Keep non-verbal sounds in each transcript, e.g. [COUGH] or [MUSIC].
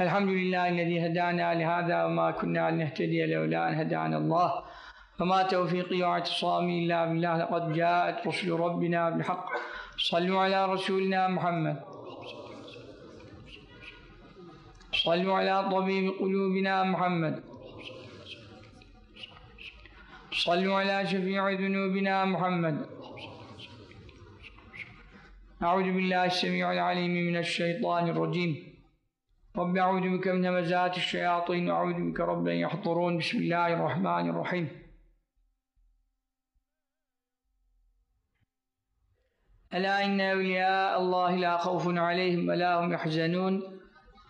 الحمد لله الذي هدانا لهذا وما كنا لنهتدي لولا أن هدانا الله. وما توفيقي واعتصامي إلا بالله لقد جاءت رسل ربنا بالحق. صلوا على رسولنا محمد. صلوا على طبيب قلوبنا محمد. صلوا على شفيع ذنوبنا محمد. أعوذ بالله السميع العليم من الشيطان الرجيم. رب أعوذ بك من همزات الشياطين وأعوذ بك رب أن يحضرون. بسم الله الرحمن الرحيم. ألا إن أولياء الله لا خوف عليهم ولا هم يحزنون.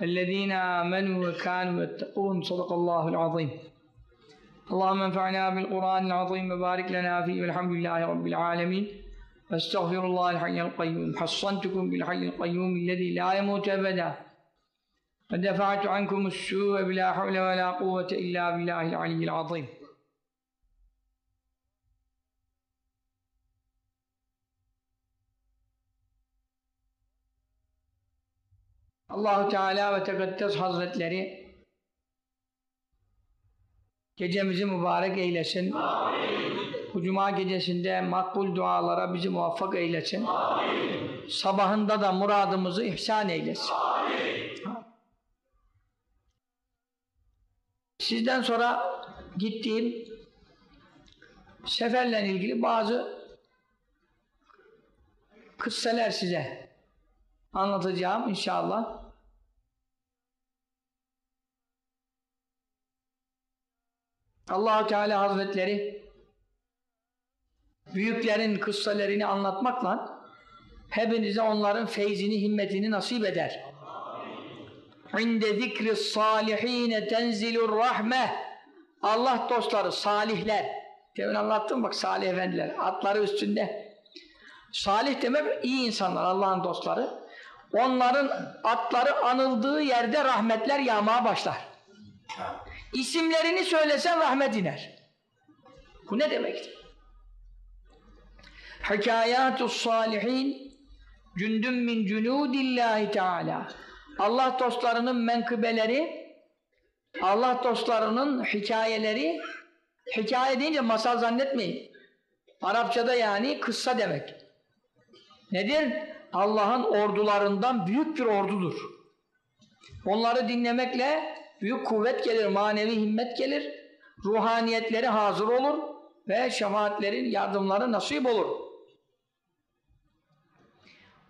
الذين آمنوا وكانوا يتقون. صدق الله العظيم. اللهم انفعنا بالقرآن العظيم وبارك لنا فيه والحمد لله رب العالمين. واستغفر الله الحي القيوم. حصنتكم بالحي القيوم الذي لا يموت أبدا. Ve defa'tu ankumus su'e bila havle ve la kuvvete illa billahil aliyyil azim. Allahu Teala ve Tekaddes Hazretleri gecemizi mübarek eylesin. Amin. Bu cuma gecesinde makbul dualara bizi muvaffak eylesin. Amin. Sabahında da muradımızı ihsan eylesin. Amin. Sizden sonra gittiğim seferle ilgili bazı kısseler size anlatacağım inşallah. Allahu Teala Hazretleri büyüklerin kısselerini anlatmakla hepinize onların feyzini, himmetini nasip eder. İnde zikri salihine tenzilur rahme Allah dostları, salihler. Demin anlattım bak salih efendiler. Atları üstünde. Salih demek iyi insanlar, Allah'ın dostları. Onların atları anıldığı yerde rahmetler yağmaya başlar. İsimlerini söylesen rahmet iner. Bu ne demektir? Hikayatus salihin cündüm min cunudillahi teala Allah dostlarının menkıbeleri Allah dostlarının hikayeleri hikaye deyince masal zannetmeyin. Arapçada yani kıssa demek. Nedir? Allah'ın ordularından büyük bir ordudur. Onları dinlemekle büyük kuvvet gelir, manevi himmet gelir, ruhaniyetleri hazır olur ve şefaatlerin yardımları nasip olur.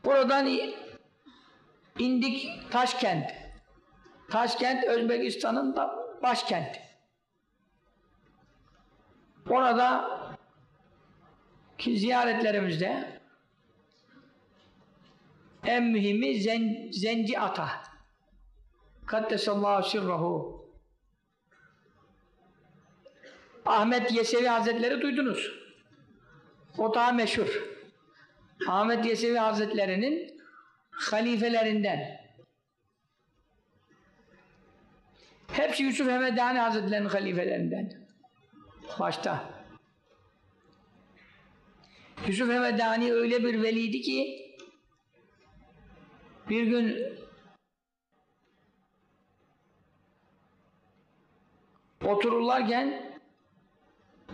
Buradan indik Taşkent. Taşkent Özbekistan'ın da başkenti. Orada ki ziyaretlerimizde en mühimi zen, Zenci Ata. Kaddesallahu sirrahu. Ahmet Yesevi Hazretleri duydunuz. O daha meşhur. Ahmet Yesevi Hazretleri'nin halifelerinden. Hepsi Yusuf Hemedani Hazretleri'nin halifelerinden. Başta. Yusuf Hemedani öyle bir veliydi ki bir gün otururlarken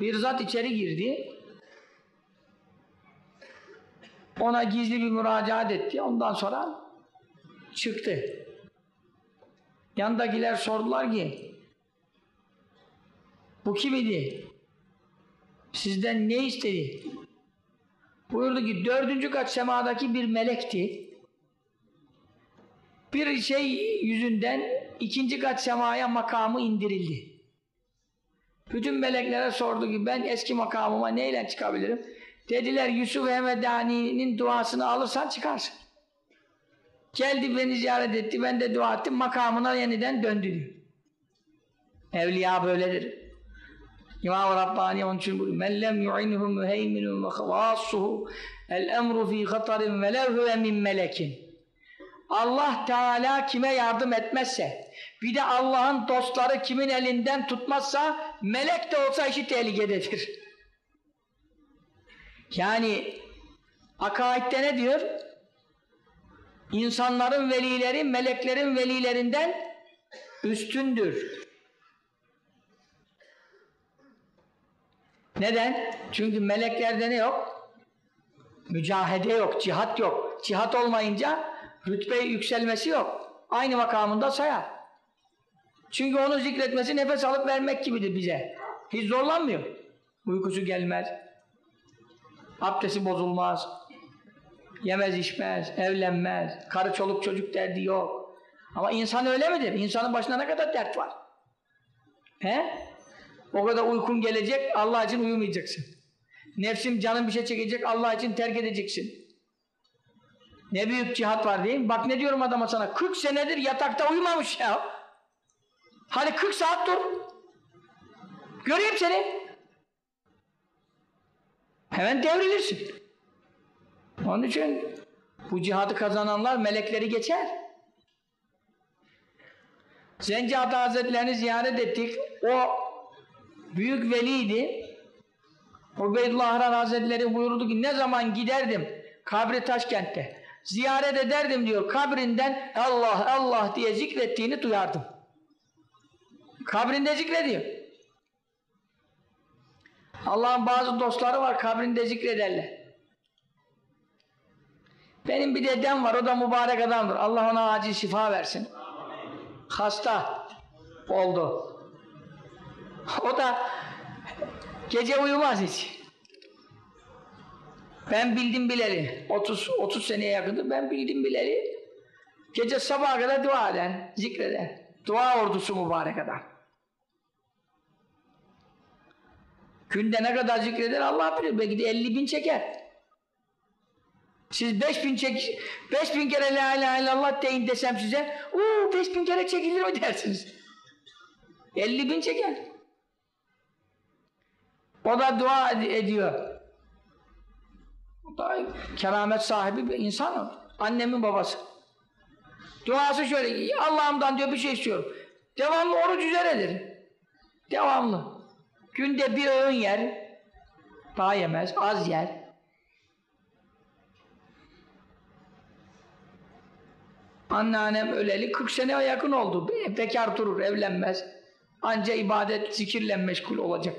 bir zat içeri girdi. Ona gizli bir müracaat etti. Ondan sonra çıktı. Yandakiler sordular ki bu kim idi? Sizden ne istedi? Buyurdu ki dördüncü kat semadaki bir melekti. Bir şey yüzünden ikinci kat semaya makamı indirildi. Bütün meleklere sordu ki ben eski makamıma neyle çıkabilirim? Dediler Yusuf Hemedani'nin duasını alırsan çıkarsın. Geldi beni ziyaret etti, ben de dua ettim, makamına yeniden döndü diyor. Evliya böyledir. İmam-ı Rabbani onun için buyuruyor. Men lem yu'inhu müheyminun ve havassuhu el emru fi khatarin ve melekin. Allah Teala kime yardım etmezse, bir de Allah'ın dostları kimin elinden tutmazsa, melek de olsa işi tehlikededir. Yani akaidde ne diyor? İnsanların velileri meleklerin velilerinden üstündür. Neden? Çünkü meleklerde ne yok? Mücahede yok, cihat yok. Cihat olmayınca rütbe yükselmesi yok. Aynı makamında sayar. Çünkü onu zikretmesi nefes alıp vermek gibidir bize. Hiç zorlanmıyor. Uykusu gelmez. Abdesti bozulmaz. Yemez içmez, evlenmez. Karı çoluk çocuk derdi yok. Ama insan öyle midir? İnsanın başına ne kadar dert var? He? O kadar uykun gelecek, Allah için uyumayacaksın. Nefsim canın bir şey çekecek, Allah için terk edeceksin. Ne büyük cihat var değil mi? Bak ne diyorum adama sana, 40 senedir yatakta uyumamış ya. Hadi 40 saat dur. Göreyim seni. Hemen devrilirsin. Onun için bu cihadı kazananlar melekleri geçer. Zenci Ata Hazretlerini ziyaret ettik. O büyük veliydi. Ubeydullah Ahrar Hazretleri buyurdu ki ne zaman giderdim kabri Taşkent'te ziyaret ederdim diyor kabrinden Allah Allah diye zikrettiğini duyardım. Kabrinde zikrediyor. Allah'ın bazı dostları var kabrinde zikrederler. Benim bir dedem var o da mübarek adamdır. Allah ona acil şifa versin. Hasta oldu. O da gece uyumaz hiç. Ben bildim bileli. 30 30 seneye yakındır ben bildim bileli. Gece sabaha kadar dua eder, zikreder. Dua ordusu mübarek adam. Günde ne kadar zikreder Allah bilir. Belki de 50 bin çeker. Siz 5 bin çek, 5 bin kere la ilahe illallah deyin desem size, uuu 5 bin kere çekilir mi dersiniz? 50 bin çeker. O da dua ed ediyor. O da keramet sahibi bir insan o. Annemin babası. Duası şöyle, Allah'ımdan diyor bir şey istiyorum. Devamlı oruç üzeredir. Devamlı. Günde bir öğün yer, daha yemez, az yer. Anneannem öleli 40 seneye yakın oldu. Bekar durur, evlenmez. Anca ibadet, zikirle meşgul olacak.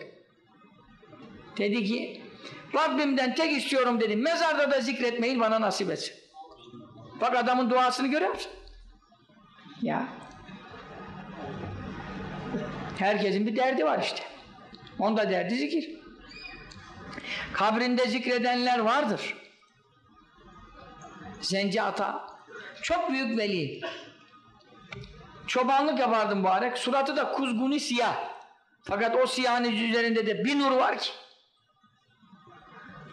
Dedi ki, Rabbimden tek istiyorum dedi. Mezarda da zikretmeyi bana nasip etsin. Bak adamın duasını görüyor musun? Ya. Herkesin bir derdi var işte. Onda derdi zikir. Kabrinde zikredenler vardır. Zenci ata. Çok büyük veli. Çobanlık yapardı mübarek. Suratı da kuzguni siyah. Fakat o siyahın üzerinde de bir nur var ki.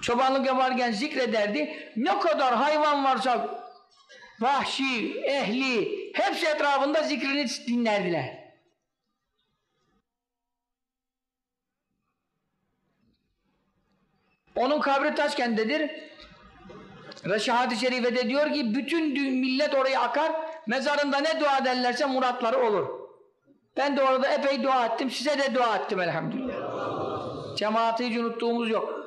Çobanlık yaparken zikrederdi. Ne kadar hayvan varsa vahşi, ehli hepsi etrafında zikrini dinlerdiler. Onun kabri Taşkent'tedir. Reşahat-ı Şerife'de diyor ki bütün millet oraya akar mezarında ne dua ederlerse muratları olur. Ben de orada epey dua ettim. Size de dua ettim elhamdülillah. Cemaati hiç unuttuğumuz yok.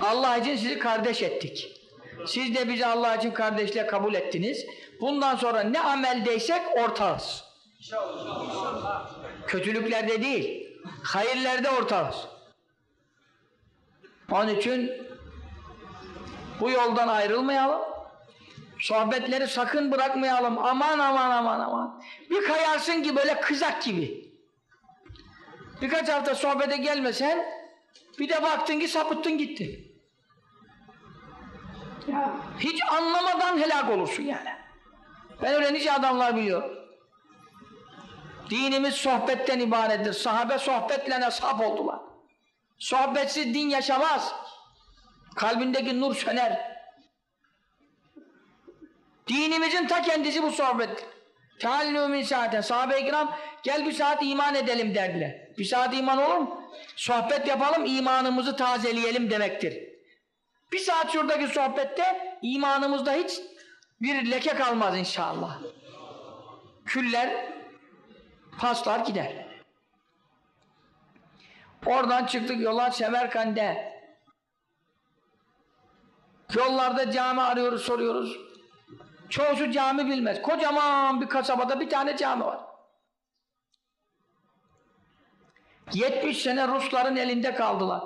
Allah için sizi kardeş ettik. Siz de bizi Allah için kardeşle kabul ettiniz. Bundan sonra ne ameldeysek ortağız. Kötülüklerde değil, hayırlerde ortağız. Onun için bu yoldan ayrılmayalım. Sohbetleri sakın bırakmayalım. Aman aman aman aman. Bir kayarsın ki böyle kızak gibi. Birkaç hafta sohbete gelmesen bir de baktın ki sapıttın gitti. Ya, hiç anlamadan helak olursun yani. Ben öyle nice adamlar biliyorum. Dinimiz sohbetten ibarettir. Sahabe sohbetle sap oldular. Sohbetsiz din yaşamaz. Kalbindeki nur söner. Dinimizin ta kendisi bu sohbet. Teallü min saaten. Sahabe-i kiram gel bir saat iman edelim derdiler. Bir saat iman olur mu? Sohbet yapalım imanımızı tazeleyelim demektir. Bir saat şuradaki sohbette imanımızda hiç bir leke kalmaz inşallah. Küller paslar gider. Oradan çıktık yola Semerkand'e. Yollarda cami arıyoruz, soruyoruz. Çoğusu cami bilmez. Kocaman bir kasabada bir tane cami var. 70 sene Rusların elinde kaldılar.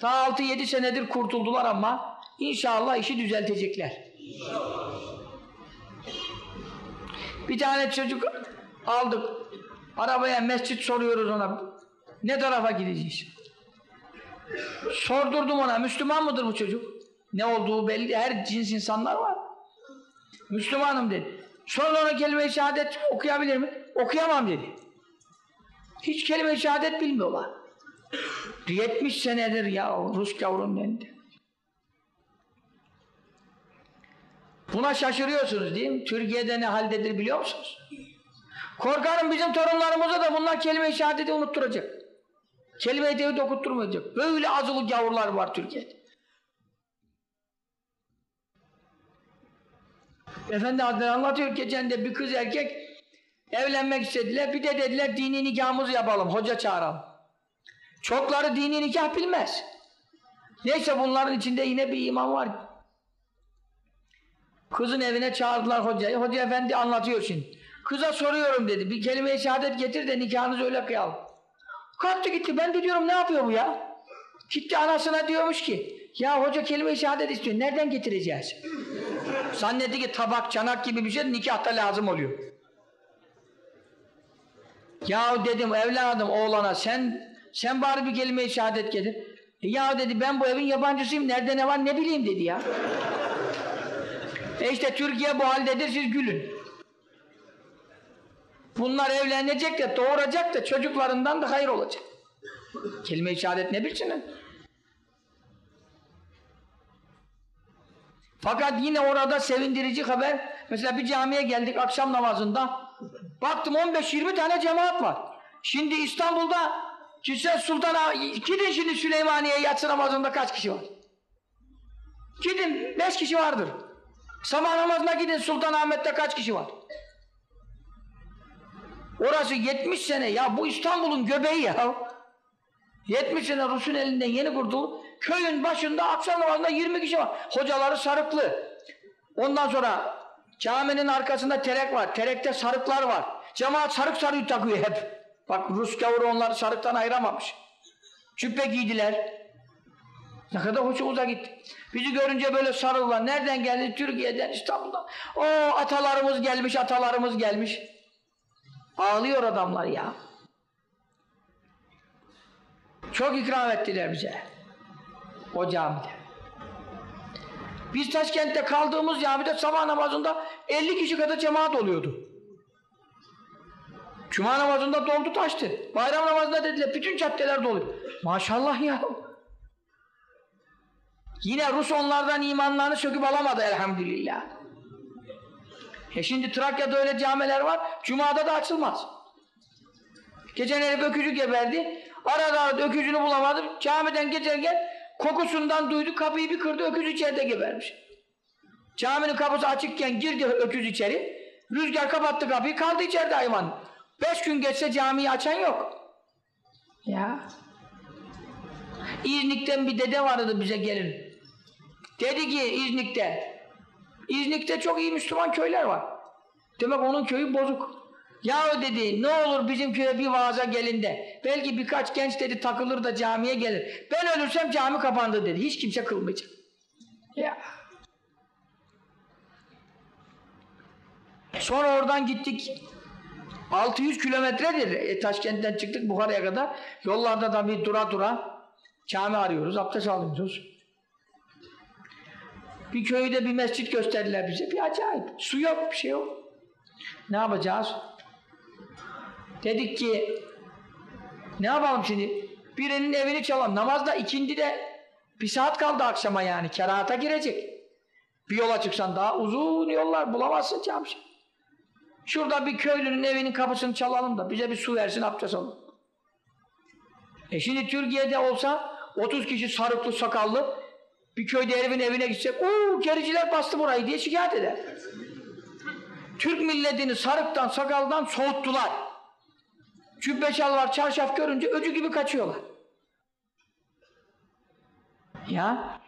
Ta 6-7 senedir kurtuldular ama inşallah işi düzeltecekler. Bir tane çocuk aldık. Arabaya mescit soruyoruz ona. Ne tarafa gideceğiz? Sordurdum ona. Müslüman mıdır bu çocuk? Ne olduğu belli. Her cins insanlar var. Müslümanım dedi. Sonra ona kelime-i şehadet okuyabilir mi? Okuyamam dedi. Hiç kelime-i şehadet bilmiyorlar. 70 senedir ya Rus gavurun elinde. Buna şaşırıyorsunuz değil mi? Türkiye'de ne haldedir biliyor musunuz? Korkarım bizim torunlarımıza da bunlar kelime-i şehadeti unutturacak. Kelime-i tevhid okutturmayacak. Böyle azılı gavurlar var Türkiye'de. Efendi Hazretleri anlatıyor geçen de bir kız erkek evlenmek istediler. Bir de dediler dini nikahımızı yapalım, hoca çağıralım. Çokları dini nikah bilmez. Neyse bunların içinde yine bir imam var. Kızın evine çağırdılar hocayı. Hoca efendi anlatıyor şimdi. Kıza soruyorum dedi. Bir kelime-i şehadet getir de nikahınızı öyle kıyalım. Kalktı gitti. Ben de diyorum ne yapıyor bu ya? Gitti anasına diyormuş ki ya hoca kelime-i şehadet istiyor. Nereden getireceğiz? Zannetti ki tabak, çanak gibi bir şey nikahta lazım oluyor. Ya dedim evladım oğlana sen sen bari bir kelime-i şehadet getir. E ya dedi ben bu evin yabancısıyım. Nerede ne var ne bileyim dedi ya. E işte Türkiye bu haldedir siz gülün. Bunlar evlenecek de doğuracak da çocuklarından da hayır olacak. Kelime-i şehadet ne bilsin? Fakat yine orada sevindirici haber. Mesela bir camiye geldik akşam namazında. Baktım 15-20 tane cemaat var. Şimdi İstanbul'da Kişisel Sultan'a gidin şimdi Süleymaniye yatsı namazında kaç kişi var? Gidin 5 kişi vardır. Sabah namazına gidin Sultanahmet'te kaç kişi var? Orası 70 sene ya bu İstanbul'un göbeği ya. 70 sene Rus'un elinden yeni kurtuldu. Köyün başında akşam namazında 20 kişi var. Hocaları sarıklı. Ondan sonra caminin arkasında terek var. Terekte sarıklar var. Cemaat sarık sarığı takıyor hep. Bak Rus gavuru onları sarıktan ayıramamış. Cübbe giydiler. Ne kadar hoşumuza gitti. Bizi görünce böyle sarıldılar. Nereden geldi? Türkiye'den, İstanbul'dan. O atalarımız gelmiş, atalarımız gelmiş. Ağlıyor adamlar ya. Çok ikram ettiler bize. O camide. Biz Taşkent'te kaldığımız camide sabah namazında 50 kişi kadar cemaat oluyordu. Cuma namazında doldu taştı. Bayram namazında dediler bütün caddeler dolu. Maşallah ya. Yine Rus onlardan imanlarını söküp alamadı elhamdülillah. E şimdi Trakya'da öyle camiler var, Cuma'da da açılmaz. Geçen herif öküzü geberdi, arada arada öküzünü bulamadı, camiden geçerken kokusundan duydu, kapıyı bir kırdı, öküz içeride gebermiş. Caminin kapısı açıkken girdi öküz içeri, rüzgar kapattı kapıyı, kaldı içeride hayvan. Beş gün geçse camiyi açan yok. Ya. İznik'ten bir dede vardı bize gelin. Dedi ki İznik'te, İznik'te çok iyi Müslüman köyler var. Demek onun köyü bozuk. Ya dedi ne olur bizim köye bir vaaza gelin de belki birkaç genç dedi takılır da camiye gelir. Ben ölürsem cami kapandı dedi. Hiç kimse kılmayacak. Ya. Sonra oradan gittik. 600 kilometredir. E, Taşkent'ten çıktık Bukhara'ya kadar. Yollarda da bir dura dura cami arıyoruz, abdest alıyoruz. Bir köyde bir mescit gösterdiler bize. Bir acayip. Su yok, bir şey yok. Ne yapacağız? Dedik ki ne yapalım şimdi? Birinin evini çalalım. Namazda ikindi de bir saat kaldı akşama yani. Kerahata girecek. Bir yola çıksan daha uzun yollar bulamazsın cami. Şurada bir köylünün evinin kapısını çalalım da bize bir su versin abdest alalım. E şimdi Türkiye'de olsa 30 kişi sarıklı sakallı bir köyde herifin evine gitsek ooo gericiler bastı burayı diye şikayet eder. Türk milletini sarıktan sakaldan soğuttular. Cübbe şalvar çarşaf görünce öcü gibi kaçıyorlar. Ya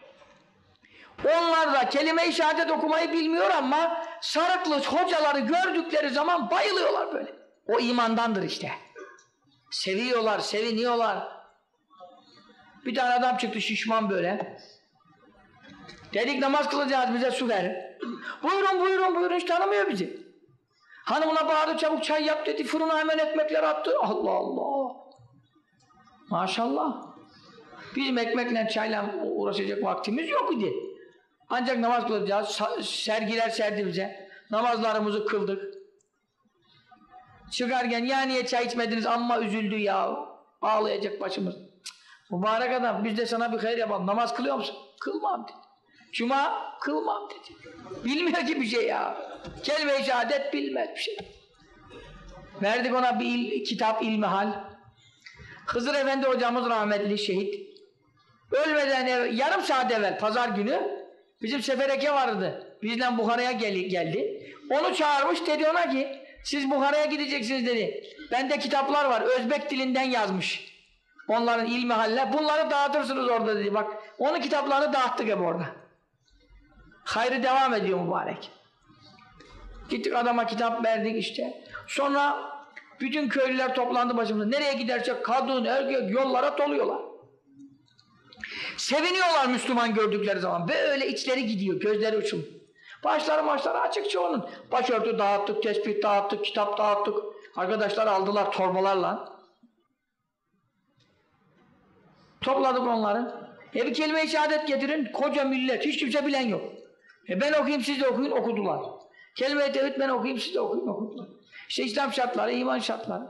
Onlar da kelime-i şehadet okumayı bilmiyor ama sarıklı hocaları gördükleri zaman bayılıyorlar böyle. O imandandır işte. Seviyorlar, seviniyorlar. Bir tane adam çıktı şişman böyle. Dedik namaz kılacağız bize su ver. Buyurun buyurun buyurun hiç tanımıyor bizi. Hanımına bağırdı çabuk çay yap dedi fırına hemen ekmekler attı. Allah Allah. Maşallah. Bizim ekmekle çayla uğraşacak vaktimiz yok idi. Ancak namaz kılacağız. Sergiler serdi bize. Namazlarımızı kıldık. Çıkarken ya niye çay içmediniz amma üzüldü ya. Ağlayacak başımız. Mübarek adam biz de sana bir hayır yapalım. Namaz kılıyor musun? Kılmam dedi. Cuma kılmam dedi. Bilmiyor ki bir şey ya. Kelime-i şehadet bilmez bir şey. Verdik ona bir il- kitap ilmihal. Hızır Efendi hocamız rahmetli şehit. Ölmeden evvel, yarım saat evvel pazar günü bizim sefereke vardı. Bizden Bukhara'ya gel geldi. Onu çağırmış dedi ona ki siz Bukhara'ya gideceksiniz dedi. Bende kitaplar var. Özbek dilinden yazmış. Onların ilmi haller. Bunları dağıtırsınız orada dedi. Bak onun kitaplarını dağıttık hep orada. Hayrı devam ediyor mübarek. Gittik adama kitap verdik işte. Sonra bütün köylüler toplandı başımıza. Nereye gidersek kadın, erkek yollara doluyorlar. Seviniyorlar Müslüman gördükleri zaman. Böyle içleri gidiyor, gözleri uçun. Başları başları açık çoğunun. Başörtü dağıttık, tespih dağıttık, kitap dağıttık. Arkadaşlar aldılar torbalarla. Topladık onları. E bir kelime-i şehadet getirin, koca millet, hiç kimse bilen yok. E ben okuyayım, siz de okuyun, okudular. Kelime-i tevhid ben okuyayım, siz de okuyun, okudular. İşte İslam şartları, iman şartları.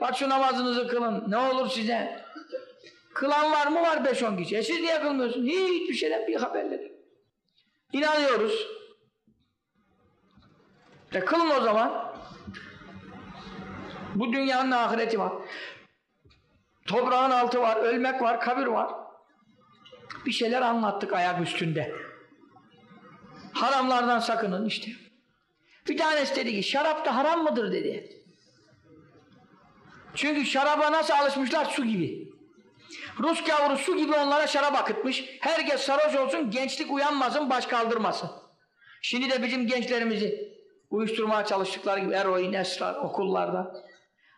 Bak şu namazınızı kılın, ne olur size. Kılan var mı? Var 5-10 kişi. E siz niye kılmıyorsunuz? Hiçbir şeyden bir haberleri. İnanıyoruz. E kılın o zaman. Bu dünyanın ahireti var. Toprağın altı var, ölmek var, kabir var. Bir şeyler anlattık ayak üstünde. Haramlardan sakının işte. Bir tanesi dedi ki şarap da haram mıdır dedi. Çünkü şaraba nasıl alışmışlar su gibi. Rus gavuru su gibi onlara şarap akıtmış. Herkes sarhoş olsun, gençlik uyanmasın, baş kaldırmasın. Şimdi de bizim gençlerimizi uyuşturmaya çalıştıkları gibi eroin, esrar okullarda.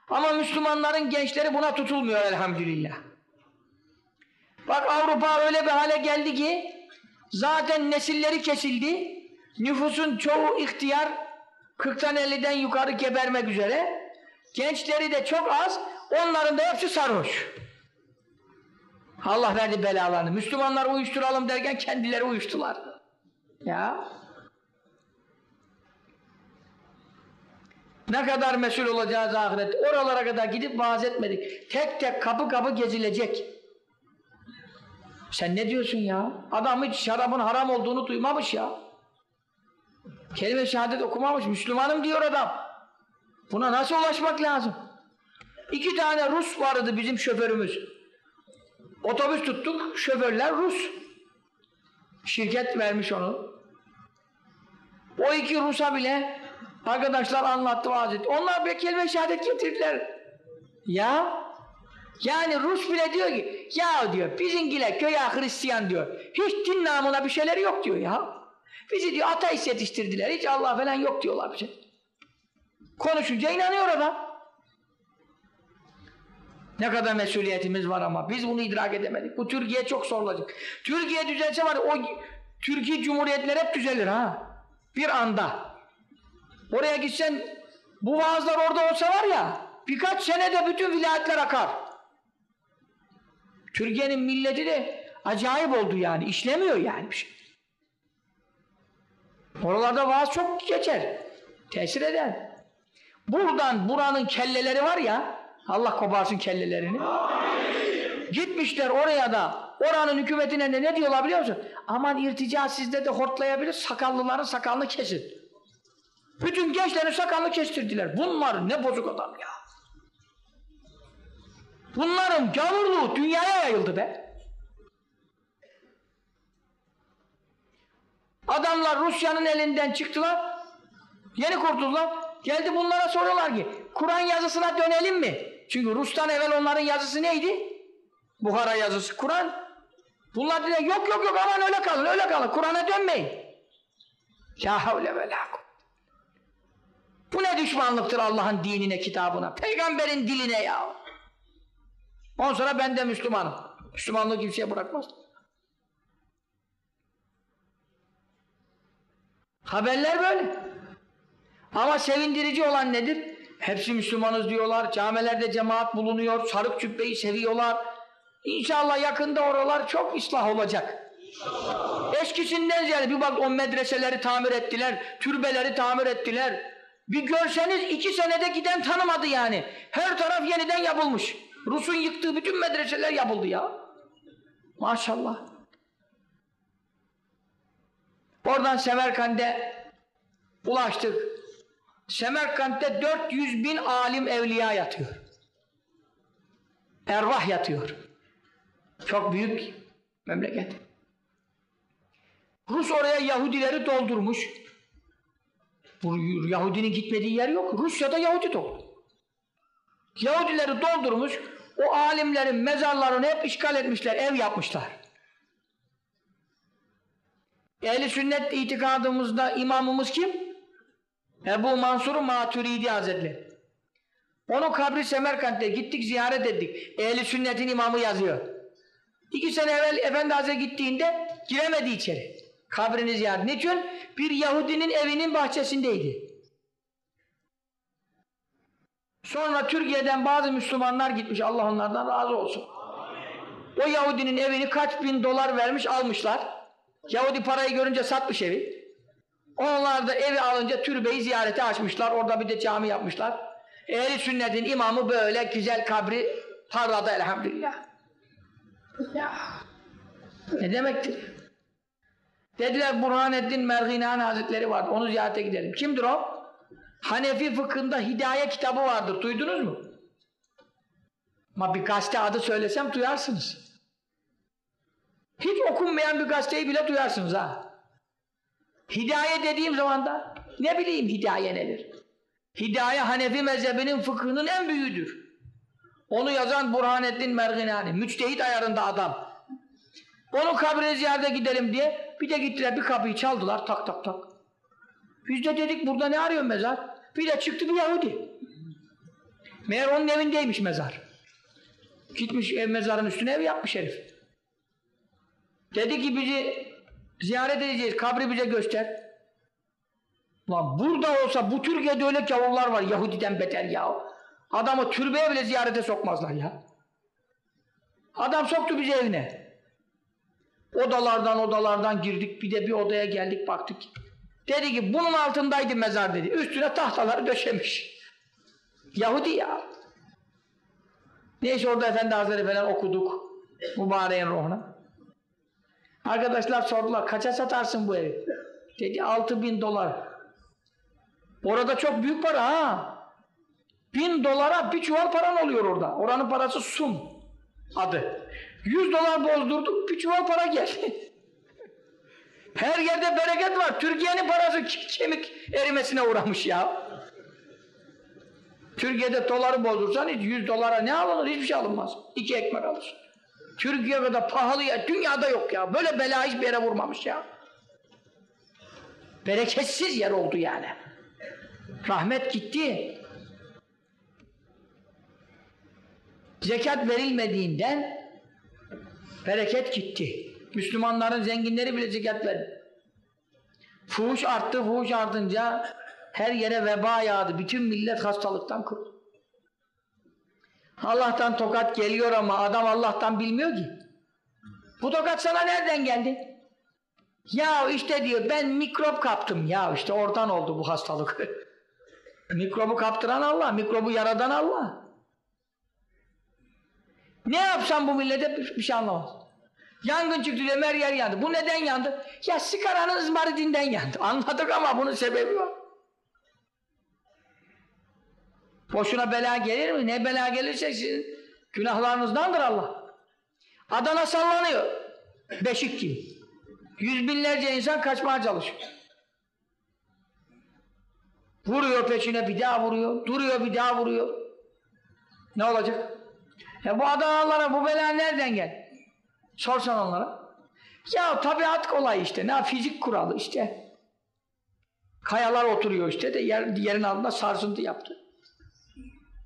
Ama Müslümanların gençleri buna tutulmuyor elhamdülillah. Bak Avrupa öyle bir hale geldi ki zaten nesilleri kesildi. Nüfusun çoğu ihtiyar 40'tan 50'den yukarı gebermek üzere. Gençleri de çok az. Onların da hepsi sarhoş. Allah verdi belalarını. Müslümanlar uyuşturalım derken kendileri uyuştular. Ya. Ne kadar mesul olacağız ahiret. Oralara kadar gidip vaaz etmedik. Tek tek kapı kapı gezilecek. Sen ne diyorsun ya? Adam hiç şarabın haram olduğunu duymamış ya. Kelime şehadet okumamış. Müslümanım diyor adam. Buna nasıl ulaşmak lazım? İki tane Rus vardı bizim şoförümüz. Otobüs tuttuk. Şoförler Rus. Şirket vermiş onu. O iki Rus'a bile arkadaşlar anlattı vaaz etti. Onlar bir kelime şehadet getirdiler. Ya yani Rus bile diyor ki ya diyor bizimkiler köye Hristiyan diyor. Hiç din namına bir şeyleri yok diyor ya. Bizi diyor ateist yetiştirdiler. Hiç Allah falan yok diyorlar bize. Konuşunca inanıyor adam. Ne kadar mesuliyetimiz var ama biz bunu idrak edemedik. Bu Türkiye çok sorulacak. Türkiye düzelse var o Türkiye Cumhuriyetleri hep düzelir ha. Bir anda. Oraya gitsen bu vaazlar orada olsa var ya birkaç senede bütün vilayetler akar. Türkiye'nin milleti de acayip oldu yani. işlemiyor yani bir şey. Oralarda vaaz çok geçer. Tesir eder. Buradan buranın kelleleri var ya Allah koparsın kellelerini. Gitmişler oraya da oranın hükümetine de ne diyorlar biliyor musun? Aman irtica sizde de hortlayabilir sakallıların sakalını kesin. Bütün gençlerin sakalını kestirdiler. Bunlar ne bozuk adam ya. Bunların gavurluğu dünyaya yayıldı be. Adamlar Rusya'nın elinden çıktılar. Yeni kurtuldular. Geldi bunlara soruyorlar ki Kur'an yazısına dönelim mi? Çünkü Rus'tan evvel onların yazısı neydi? Buhara yazısı Kur'an. Bunlar dediler yok yok yok aman öyle kalın öyle kalın Kur'an'a dönmeyin. La havle ve. Bu ne düşmanlıktır Allah'ın dinine, kitabına, peygamberin diline ya. Ondan sonra ben de Müslümanım. Müslümanlığı kimseye bırakmaz. Haberler böyle. Ama sevindirici olan nedir? Hepsi Müslümanız diyorlar, camilerde cemaat bulunuyor, sarık cübbeyi seviyorlar. İnşallah yakında oralar çok ıslah olacak. Eskisinden ziyade bir bak o medreseleri tamir ettiler, türbeleri tamir ettiler. Bir görseniz iki senede giden tanımadı yani. Her taraf yeniden yapılmış. Rus'un yıktığı bütün medreseler yapıldı ya. Maşallah. Oradan Semerkant'e ulaştık. Semerkant'te 400 bin alim evliya yatıyor. Ervah yatıyor. Çok büyük memleket. Rus oraya Yahudileri doldurmuş. Bu Yahudinin gitmediği yer yok. Rusya'da Yahudi dolu. Yahudileri doldurmuş, o alimlerin mezarlarını hep işgal etmişler, ev yapmışlar. Ehli sünnet itikadımızda imamımız kim? Ebu Mansur Maturidi Hazretleri. Onun kabri Semerkant'te gittik ziyaret ettik. Ehli sünnetin imamı yazıyor. İki sene evvel Efendi Hazretleri gittiğinde giremedi içeri. Kabrini ziyaret. Niçin? Bir Yahudinin evinin bahçesindeydi. Sonra Türkiye'den bazı Müslümanlar gitmiş. Allah onlardan razı olsun. O Yahudinin evini kaç bin dolar vermiş almışlar. Yahudi parayı görünce satmış evi. Onlar da evi alınca türbeyi ziyarete açmışlar. Orada bir de cami yapmışlar. Ehli sünnetin imamı böyle güzel kabri parladı elhamdülillah. Ya. Ne demektir? Dediler Burhanettin Merginani Hazretleri vardı. Onu ziyarete gidelim. Kimdir o? Hanefi fıkhında Hidaye kitabı vardır. Duydunuz mu? Ama bir gazete adı söylesem duyarsınız. Hiç okunmayan bir gazeteyi bile duyarsınız ha. Hidaye dediğim zaman da ne bileyim hidaye nedir? Hidaye Hanefi mezhebinin fıkhının en büyüğüdür. Onu yazan Burhanettin Merginani. Müçtehit ayarında adam. Onun kabrine ziyarete gidelim diye bir de gittiler bir kapıyı çaldılar tak tak tak. Biz de dedik burada ne arıyor mezar? Bir de çıktı bir Yahudi. Meğer onun evindeymiş mezar. Gitmiş ev mezarın üstüne ev yapmış herif. Dedi ki bizi ziyaret edeceğiz, kabri bize göster. Lan burada olsa bu Türkiye'de öyle gavurlar var Yahudiden beter ya. Adamı türbeye bile ziyarete sokmazlar ya. Adam soktu bizi evine. Odalardan odalardan girdik bir de bir odaya geldik baktık. Dedi ki bunun altındaydı mezar dedi. Üstüne tahtaları döşemiş. Yahudi ya. Neyse orada Efendi Hazretleri falan okuduk. Mübareğin ruhuna. Arkadaşlar sordular kaça satarsın bu evi? Dedi altı bin dolar. Orada çok büyük para ha. Bin dolara bir çuval paran oluyor orada. Oranın parası sum adı. Yüz dolar bozdurduk bir çuval para geldi. Her yerde bereket var. Türkiye'nin parası kemik erimesine uğramış ya. Türkiye'de doları bozdursan hiç 100 dolara ne alınır? Hiçbir şey alınmaz. İki ekmek alırsın. Türkiye kadar pahalı ya. Dünyada yok ya. Böyle bela hiçbir yere vurmamış ya. Bereketsiz yer oldu yani. Rahmet gitti. Zekat verilmediğinden bereket gitti. Müslümanların zenginleri bile zekat verdi. Fuhuş arttı, fuhuş artınca her yere veba yağdı. Bütün millet hastalıktan kurtuldu. Allah'tan tokat geliyor ama adam Allah'tan bilmiyor ki. Bu tokat sana nereden geldi? Ya işte diyor ben mikrop kaptım. Ya işte oradan oldu bu hastalık. [LAUGHS] Mikrobu kaptıran Allah, mikrobu yaradan Allah. Ne yapsam bu millete bir şey anlamaz. Yangın çıktı diyor, her yer yandı. Bu neden yandı? Ya sigaranın ızmaritinden yandı. Anladık ama bunun sebebi var. Boşuna bela gelir mi? Ne bela gelirse sizin günahlarınızdandır Allah. Adana sallanıyor. Beşik gibi. Yüz binlerce insan kaçmaya çalışıyor. Vuruyor peşine bir daha vuruyor. Duruyor bir daha vuruyor. Ne olacak? Ya bu Adanalılara bu bela nereden geldi? Sorsan onlara. Ya tabiat kolay işte. Ne fizik kuralı işte. Kayalar oturuyor işte de yer, yerin altında sarsıntı yaptı.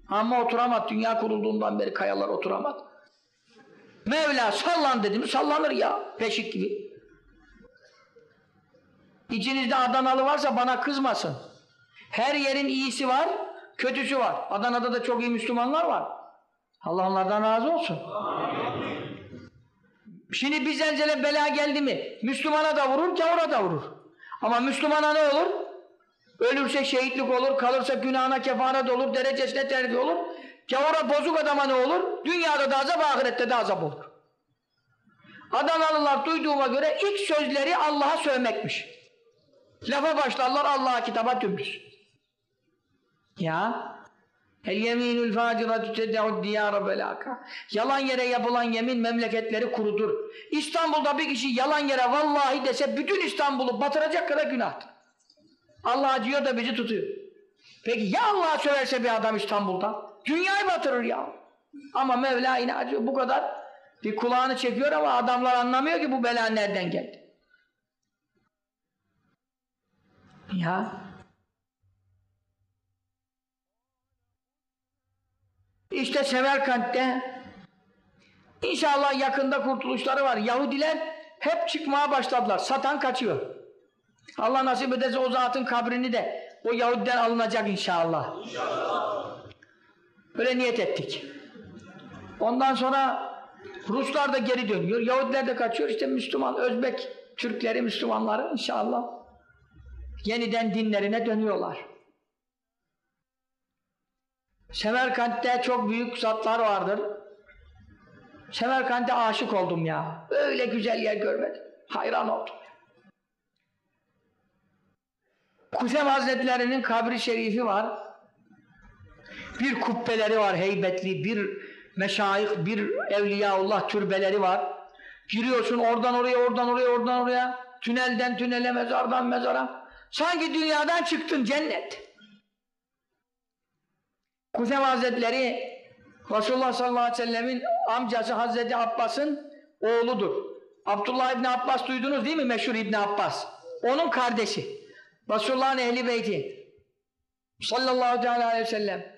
Ama oturamadı. Dünya kurulduğundan beri kayalar oturamadı. Mevla sallan dedim sallanır ya. Peşik gibi. İçinizde Adanalı varsa bana kızmasın. Her yerin iyisi var, kötüsü var. Adana'da da çok iyi Müslümanlar var. Allah onlardan razı olsun. Şimdi bir zelzele bela geldi mi? Müslümana da vurur, gavura da vurur. Ama Müslümana ne olur? Ölürse şehitlik olur, kalırsa günahına kefaret olur, derecesine terfi olur. Gavura bozuk adama ne olur? Dünyada da azap, ahirette de azap olur. Adanalılar duyduğuma göre ilk sözleri Allah'a sövmekmiş. Lafa başlarlar Allah'a kitaba dümdüz. Ya El yeminul faciratu ted'ud diyara belaka. Yalan yere yapılan yemin memleketleri kurudur. İstanbul'da bir kişi yalan yere vallahi dese bütün İstanbul'u batıracak kadar günahtır. Allah acıyor da bizi tutuyor. Peki ya Allah'a söylerse bir adam İstanbul'da? Dünyayı batırır ya. Ama Mevla yine. Bu kadar bir kulağını çekiyor ama adamlar anlamıyor ki bu bela nereden geldi. Ya İşte Semerkant'te inşallah yakında kurtuluşları var. Yahudiler hep çıkmaya başladılar. Satan kaçıyor. Allah nasip ederse o zatın kabrini de o Yahudiden alınacak inşallah. İnşallah. Öyle niyet ettik. Ondan sonra Ruslar da geri dönüyor. Yahudiler de kaçıyor. İşte Müslüman, Özbek Türkleri, Müslümanları inşallah yeniden dinlerine dönüyorlar. Semerkant'te çok büyük zatlar vardır. Semerkant'e aşık oldum ya. Öyle güzel yer görmedim. Hayran oldum. Kusem Hazretleri'nin kabri şerifi var. Bir kubbeleri var heybetli, bir meşayih, bir evliyaullah türbeleri var. Giriyorsun oradan oraya, oradan oraya, oradan oraya. Tünelden tünele, mezardan mezara. Sanki dünyadan çıktın cennet. Kusem Hazretleri Resulullah sallallahu aleyhi ve sellemin amcası Hazreti Abbas'ın oğludur. Abdullah İbni Abbas duydunuz değil mi? Meşhur İbni Abbas. Onun kardeşi. Resulullah'ın ehli beyti. Sallallahu aleyhi ve sellem.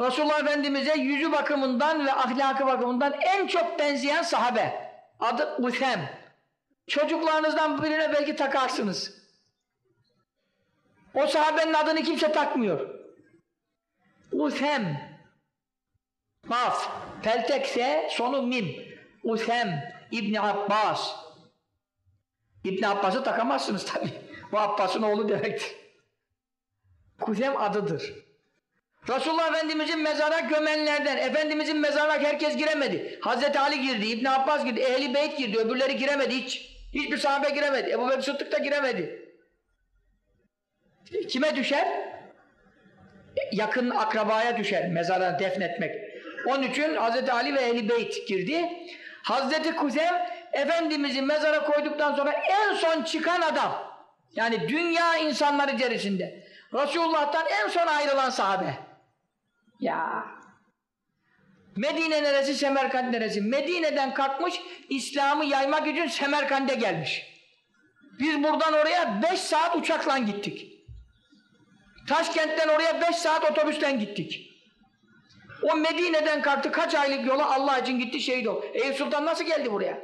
Resulullah Efendimiz'e yüzü bakımından ve ahlakı bakımından en çok benzeyen sahabe. Adı Usem. Çocuklarınızdan birine belki takarsınız. O sahabenin adını kimse takmıyor. Usem. Maf. Peltekse sonu mim. Usem. İbni Abbas. İbni Abbas'ı takamazsınız tabi. Bu Abbas'ın oğlu demektir. Kusem adıdır. Resulullah Efendimizin mezara gömenlerden, Efendimizin mezarına herkes giremedi. Hazreti Ali girdi, İbn Abbas girdi, Ehli Beyt girdi, öbürleri giremedi hiç. Hiçbir sahabe giremedi, Ebu Bekir Sıddık da giremedi. Kime düşer? Yakın akrabaya düşer mezara defnetmek. Onun için Hazreti Ali ve Ehli Beyt girdi. Hazreti Kuzem Efendimiz'i mezara koyduktan sonra en son çıkan adam. Yani dünya insanları içerisinde. Resulullah'tan en son ayrılan sahabe. Ya. Medine neresi, Semerkant neresi? Medine'den kalkmış, İslam'ı yaymak için Semerkant'e gelmiş. Biz buradan oraya beş saat uçakla gittik. Taşkent'ten oraya beş saat otobüsten gittik. O Medine'den kalktı kaç aylık yola Allah için gitti şehit oldu. Eyüp Sultan nasıl geldi buraya?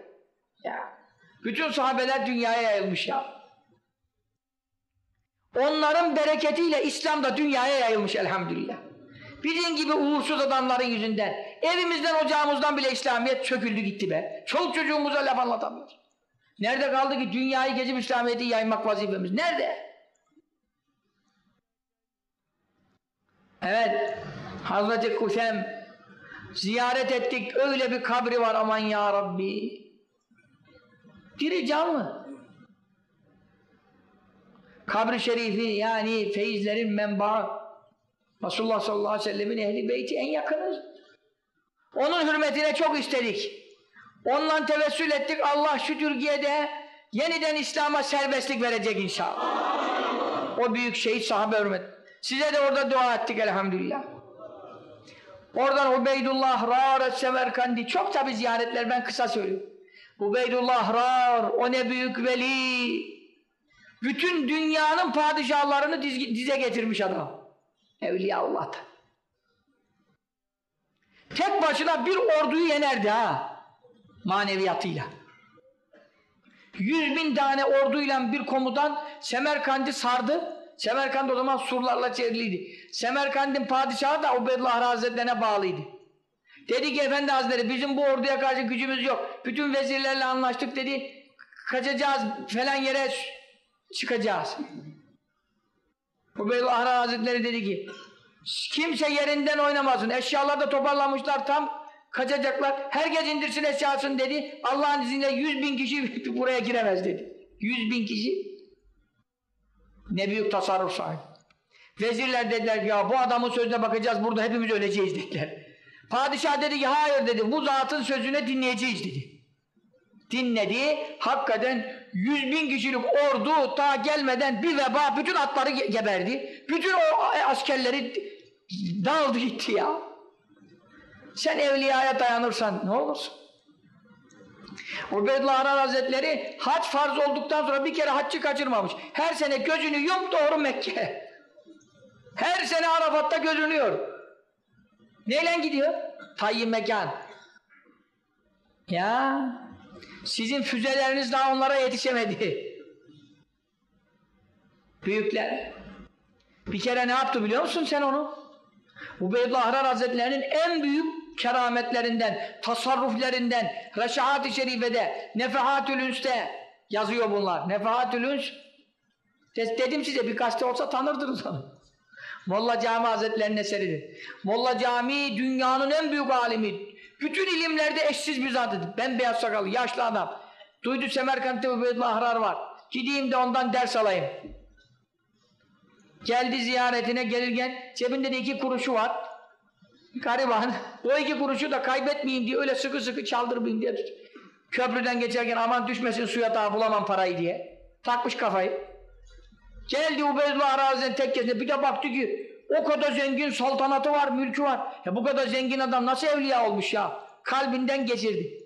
Ya. Bütün sahabeler dünyaya yayılmış ya. Onların bereketiyle İslam da dünyaya yayılmış elhamdülillah. Bizim gibi uğursuz adamların yüzünden evimizden ocağımızdan bile İslamiyet çöküldü gitti be. Çoluk çocuğumuza laf anlatamıyoruz. Nerede kaldı ki dünyayı gezip İslamiyet'i yaymak vazifemiz? Nerede? Evet, Hazreti Kusem ziyaret ettik, öyle bir kabri var aman ya Rabbi. Diri canlı. Kabri şerifi yani feyizlerin menbaı Resulullah sallallahu aleyhi ve sellemin ehli beyti en yakınız. Onun hürmetine çok istedik. Ondan tevessül ettik. Allah şu Türkiye'de yeniden İslam'a serbestlik verecek inşallah. O büyük şehit sahabe hürmet. Size de orada dua ettik elhamdülillah. Oradan Ubeydullah Rar Semerkandi. Çok tabi ziyaretler ben kısa söylüyorum. Ubeydullah Rar, o ne büyük veli. Bütün dünyanın padişahlarını diz, dize getirmiş adam. Evliya Allah'tan. Tek başına bir orduyu yenerdi ha. Maneviyatıyla. Yüz bin tane orduyla bir komutan Semerkand'ı sardı. Semerkand o zaman surlarla çevriliydi. Semerkand'ın padişahı da Ubeydullah Hazretlerine bağlıydı. Dedi ki efendi hazretleri bizim bu orduya karşı gücümüz yok. Bütün vezirlerle anlaştık dedi. Kaçacağız falan yere çıkacağız. Ubeydullah Hazretleri dedi ki kimse yerinden oynamasın. Eşyalar da toparlamışlar tam kaçacaklar. Herkes indirsin eşyasını dedi. Allah'ın izniyle yüz bin kişi [LAUGHS] buraya giremez dedi. Yüz bin kişi ne büyük tasarruf sahibi. Vezirler dediler ya bu adamın sözüne bakacağız burada hepimiz öleceğiz dediler. Padişah dedi ki hayır dedi bu zatın sözüne dinleyeceğiz dedi. Dinledi. Hakikaten yüz bin kişilik ordu ta gelmeden bir veba bütün atları ge geberdi. Bütün o askerleri dağıldı gitti ya. Sen evliyaya dayanırsan ne olursun? Ubeydullah Arar Hazretleri hac farz olduktan sonra bir kere haccı kaçırmamış. Her sene gözünü yum doğru Mekke. Her sene Arafat'ta gözünüyor. Neyle gidiyor? Tayyip mekan. Ya sizin füzeleriniz daha onlara yetişemedi. Büyükler. Bir kere ne yaptı biliyor musun sen onu? Ubeydullah Arar Hazretlerinin en büyük kerametlerinden, tasarruflerinden, Reşahat-ı Şerife'de, Nefehatül Üns'te yazıyor bunlar. Nefehatül Üns dedim size bir gazete olsa tanırdınız onu. Molla Cami Hazretleri'nin eseridir. Molla Cami dünyanın en büyük alimi. Bütün ilimlerde eşsiz bir zatıdır. Ben beyaz sakallı, yaşlı adam. Duydu Semerkant'ta Ubeydullah Ahrar var. Gideyim de ondan ders alayım. Geldi ziyaretine gelirken cebinde de iki kuruşu var. Gariban. O iki kuruşu da kaybetmeyeyim diye öyle sıkı sıkı çaldırmayayım diye. Köprüden geçerken aman düşmesin suya daha bulamam parayı diye. Takmış kafayı. Geldi Ubeydullah Arazi'nin tekkesine bir de baktı ki o kadar zengin saltanatı var, mülkü var. Ya bu kadar zengin adam nasıl evliya olmuş ya? Kalbinden geçirdi.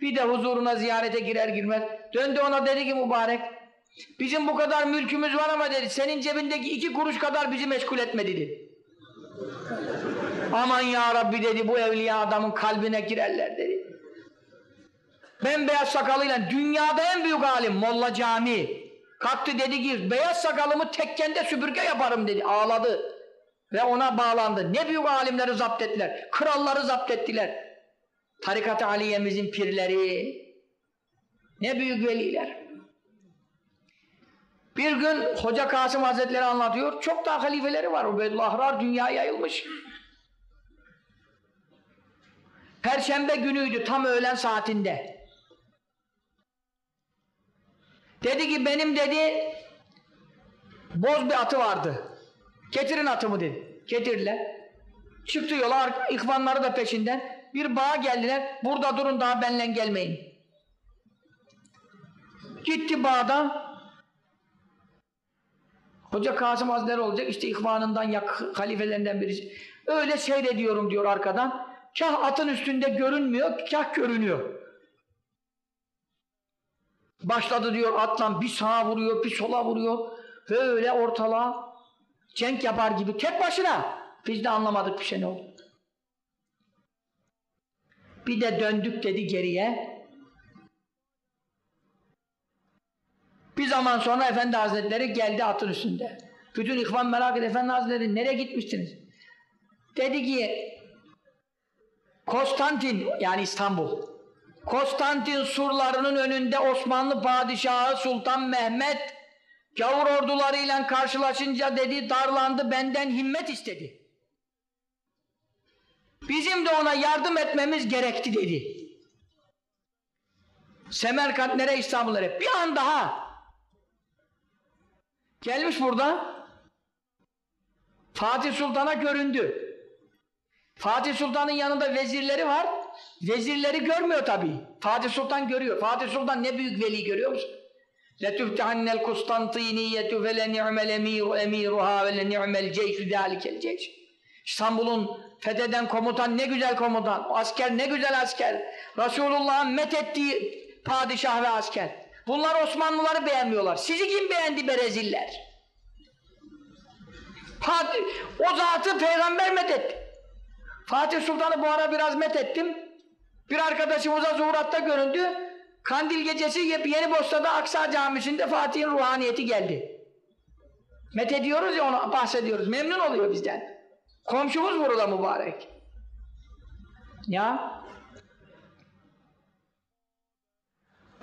Bir de huzuruna ziyarete girer girmez. Döndü ona dedi ki mübarek bizim bu kadar mülkümüz var ama dedi senin cebindeki iki kuruş kadar bizi meşgul etmedi dedi. Aman ya Rabbi dedi bu evliya adamın kalbine girerler dedi. Bembeyaz sakalıyla dünyada en büyük alim Molla Cami Kalktı dedi ki beyaz sakalımı tekkende süpürge yaparım dedi. Ağladı. Ve ona bağlandı. Ne büyük alimleri zapt ettiler. Kralları zapt ettiler. Tarikat-ı Aliye'mizin pirleri. Ne büyük veliler. Bir gün Hoca Kasım Hazretleri anlatıyor. Çok daha halifeleri var. Ubeydullah Ahrar dünya yayılmış. Perşembe günüydü tam öğlen saatinde. Dedi ki benim dedi boz bir atı vardı. Getirin atımı dedi. Getirdiler. Çıktı yola ikvanları da peşinden. Bir bağa geldiler. Burada durun daha benle gelmeyin. Gitti bağda. Hoca Kasım Hazretleri olacak. işte ihvanından ya halifelerinden birisi. Öyle seyrediyorum diyor arkadan. Kah atın üstünde görünmüyor, kah görünüyor. Başladı diyor atlan bir sağa vuruyor, bir sola vuruyor. Böyle ortalığa cenk yapar gibi tek başına. Biz de anlamadık bir şey ne oldu. Bir de döndük dedi geriye. Bir zaman sonra Efendi Hazretleri geldi atın üstünde. Bütün ihvan merak etti. Efendi Hazretleri nereye gitmiştiniz? Dedi ki Konstantin yani İstanbul Konstantin surlarının önünde Osmanlı Padişahı Sultan Mehmet gavur ordularıyla karşılaşınca dedi darlandı benden himmet istedi. Bizim de ona yardım etmemiz gerekti dedi. Semerkant nere İstanbul nere? Bir an daha gelmiş burada Fatih Sultan'a göründü. Fatih Sultan'ın yanında vezirleri var. Vezirleri görmüyor tabii. Fatih Sultan görüyor. Fatih Sultan ne büyük veli görüyor musun? لَتُفْتَحَنَّ الْقُسْطَنْطِينِيَّةُ فَلَنِعْمَ الْاَمِيرُ اَمِيرُهَا وَلَنِعْمَ الْجَيْشُ ذَٰلِكَ الْجَيْشُ İstanbul'un fetheden komutan ne güzel komutan. Asker ne güzel asker. Resulullah'ın methettiği padişah ve asker. Bunlar Osmanlıları beğenmiyorlar. Sizi kim beğendi be reziller? Fatih, o zatı peygamber methetti. Fatih Sultan'ı bu ara biraz methettim. Bir arkadaşımıza zuhuratta göründü. Kandil gecesi Yeni Bosna'da Aksa Camisi'nde Fatih'in ruhaniyeti geldi. Met ediyoruz ya onu bahsediyoruz. Memnun oluyor bizden. Komşumuz burada mübarek. Ya.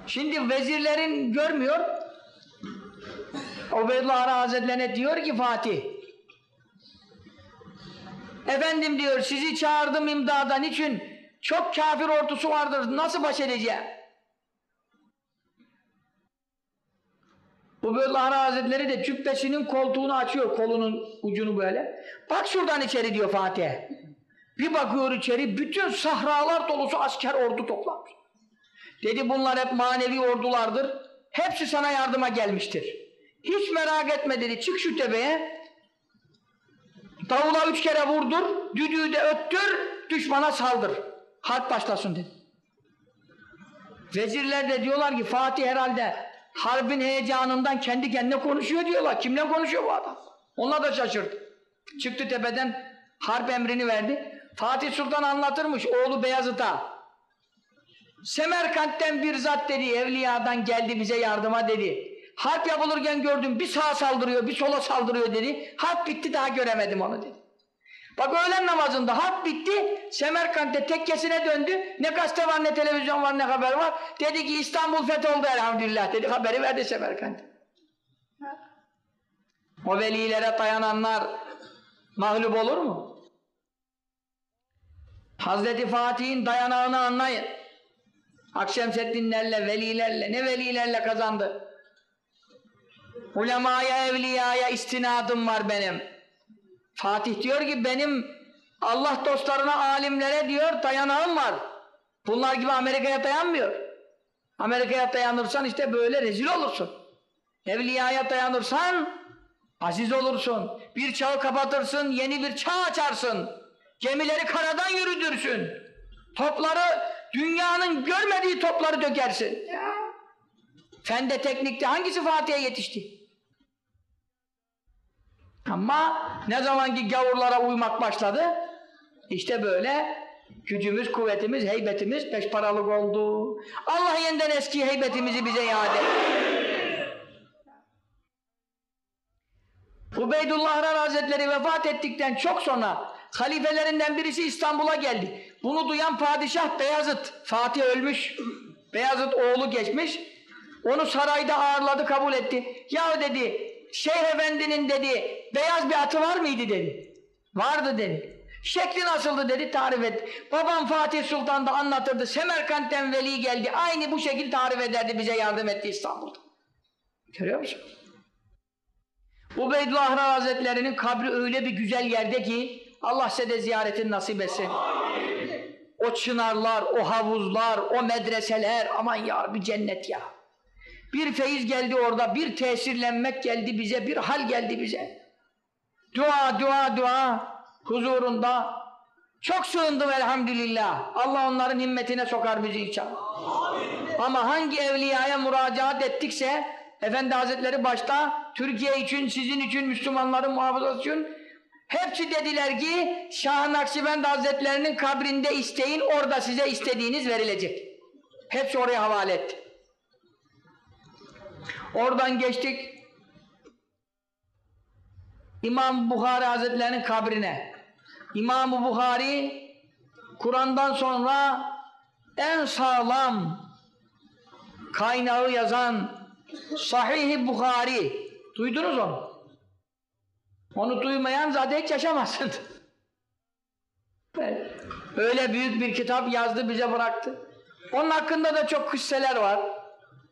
Şimdi vezirlerin görmüyor. Ubeydullah Ara Hazretlerine diyor ki Fatih Efendim diyor sizi çağırdım imdada niçin? Çok kafir ordusu vardır nasıl baş edeceğim? Ubeydullah Ara Hazretleri de cübbesinin koltuğunu açıyor kolunun ucunu böyle. Bak şuradan içeri diyor Fatih. Bir bakıyor içeri bütün sahralar dolusu asker ordu toplamış. Dedi bunlar hep manevi ordulardır. Hepsi sana yardıma gelmiştir. Hiç merak etme dedi. Çık şu tepeye. Davula üç kere vurdur. Düdüğü de öttür. Düşmana saldır. Harp başlasın dedi. Vezirler de diyorlar ki Fatih herhalde harbin heyecanından kendi kendine konuşuyor diyorlar. Kimle konuşuyor bu adam? Onlar da şaşırdı. Çıktı tepeden harp emrini verdi. Fatih Sultan anlatırmış oğlu Beyazıt'a. Semerkant'ten bir zat dedi, evliyadan geldi bize yardıma dedi. Harp yapılırken gördüm, bir sağa saldırıyor, bir sola saldırıyor dedi. Harp bitti, daha göremedim onu dedi. Bak öğlen namazında harp bitti, Semerkant'te tekkesine döndü. Ne gazete var, ne televizyon var, ne haber var. Dedi ki İstanbul fetholdu elhamdülillah dedi. Haberi verdi Semerkant. O velilere dayananlar mağlup olur mu? Hazreti Fatih'in dayanağını anlayın. Akşemseddinlerle, velilerle, ne velilerle kazandı. Ulemaya, evliyaya istinadım var benim. Fatih diyor ki benim Allah dostlarına, alimlere diyor dayanağım var. Bunlar gibi Amerika'ya dayanmıyor. Amerika'ya dayanırsan işte böyle rezil olursun. Evliyaya dayanırsan aziz olursun. Bir çağı kapatırsın, yeni bir çağ açarsın. Gemileri karadan yürütürsün. Topları dünyanın görmediği topları dökersin. Ya. Fende teknikte hangisi Fatih'e yetişti? Ama ne zamanki gavurlara uymak başladı, işte böyle gücümüz, kuvvetimiz, heybetimiz beş paralık oldu. Allah yeniden eski heybetimizi bize iade Ubeydullah Harar Hazretleri vefat ettikten çok sonra halifelerinden birisi İstanbul'a geldi. Bunu duyan padişah Beyazıt, Fatih ölmüş, Beyazıt oğlu geçmiş, onu sarayda ağırladı, kabul etti. Ya dedi, Şeyh Efendi'nin dedi, beyaz bir atı var mıydı dedi. Vardı dedi. Şekli nasıldı dedi, tarif et. Babam Fatih Sultan da anlatırdı, Semerkant'ten veli geldi, aynı bu şekil tarif ederdi, bize yardım etti İstanbul'da. Görüyor musun? Ubeydullah Hazretleri'nin kabri öyle bir güzel yerde ki Allah size de ziyaretini nasip etsin. O çınarlar, o havuzlar, o medreseler aman ya bir cennet ya. Bir feyiz geldi orada, bir tesirlenmek geldi bize, bir hal geldi bize. Dua, dua, dua huzurunda çok sığındım elhamdülillah. Allah onların himmetine sokar bizi inşallah. Ama hangi evliyaya müracaat ettikse Efendi Hazretleri başta Türkiye için, sizin için, Müslümanların muhafazası için hepsi dediler ki Şah Nakşibend Hazretlerinin kabrinde isteyin, orada size istediğiniz verilecek. Hepsi oraya havale etti. Oradan geçtik İmam Bukhari Hazretlerinin kabrine. İmam Bukhari Kur'an'dan sonra en sağlam kaynağı yazan Sahih-i Bukhari. Duydunuz onu? Onu duymayan zaten hiç yaşamazsın. Öyle büyük bir kitap yazdı bize bıraktı. Onun hakkında da çok kısseler var.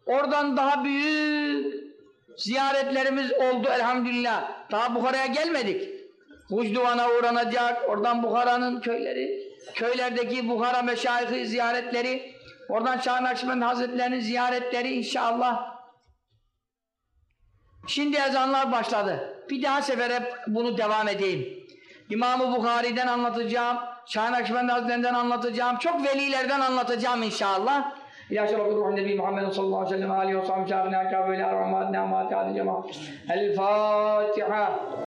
Oradan daha büyük ziyaretlerimiz oldu elhamdülillah. Daha Bukhara'ya gelmedik. Hucduvan'a uğranacak, oradan Bukhara'nın köyleri, köylerdeki Bukhara meşayihi ziyaretleri, oradan Şah Nakşibend Hazretleri'nin ziyaretleri inşallah Şimdi ezanlar başladı. Bir daha sefere bunu devam edeyim. İmam-ı Bukhari'den anlatacağım. Şahin Akşebendi Hazretlerinden anlatacağım. Çok velilerden anlatacağım inşallah. Nebi Muhammed sallallahu aleyhi ve sellem aleyhi ve sallam şahine akâbı ile arvamadine amâti adi cemaat. El Fatiha.